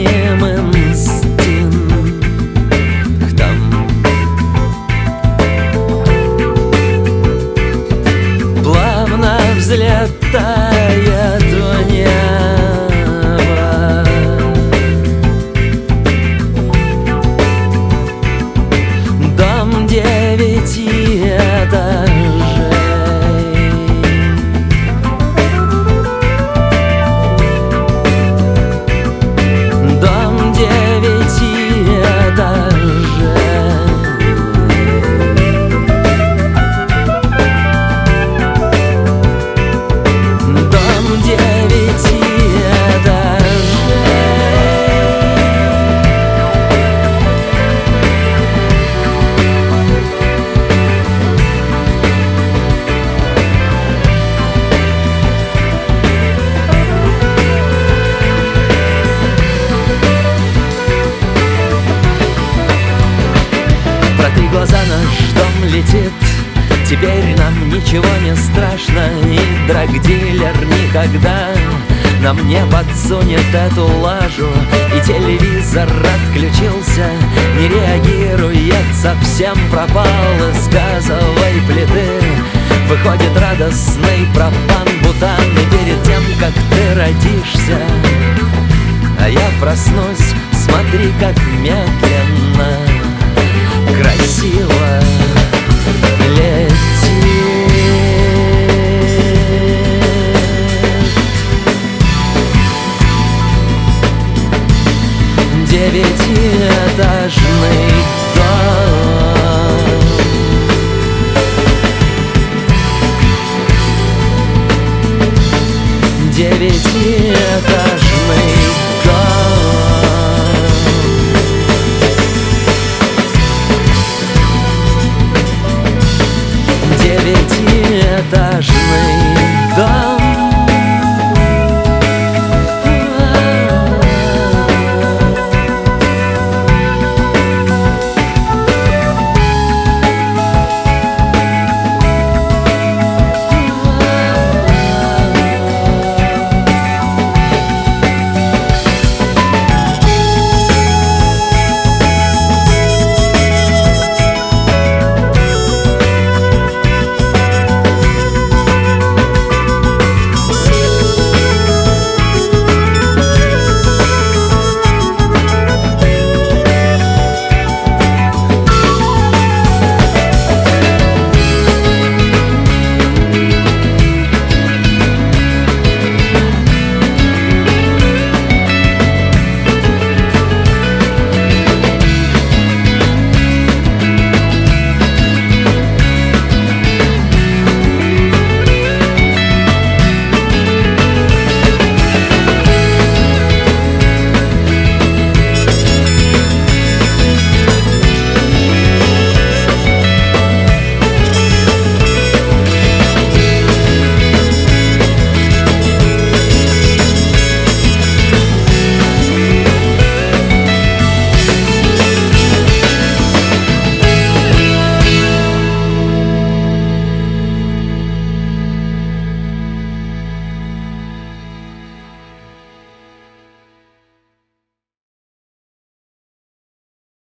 немым там Плавно взлетая нам ничего не страшно И драгдилер никогда нам не подсунет эту лажу. И телевизор отключился Не реагирует, совсем пропал из газовой плиты. Выходит радостный пропан-бутан И перед тем, как ты родишься А я проснусь, смотри, как медленно девятиэтажный дом. Девятиэтажный дом. Девятиэтажный